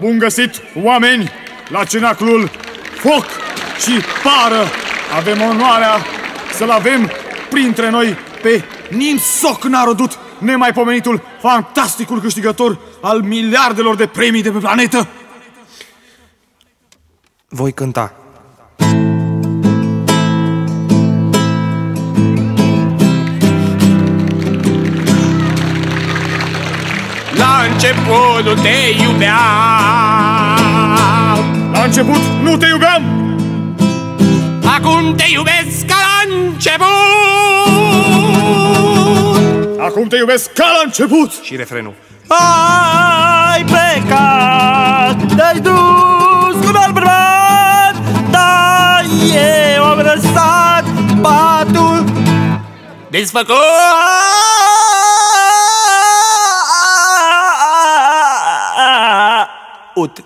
Bun găsit, oameni, la cenaclul Foc și Pară! Avem onoarea să-l avem printre noi pe Nimsoc Narodut, nemaipomenitul, fantasticul câștigător al miliardelor de premii de pe planetă! Voi cânta. Început nu te iubeam. La început nu te iubeam! Acum te iubesc ca la început. Acum te iubesc ca la început! Și refrenul. Ai plecat, te-ai dus cu alt bărbat Dar eu am lăsat patul. Desfăcut haute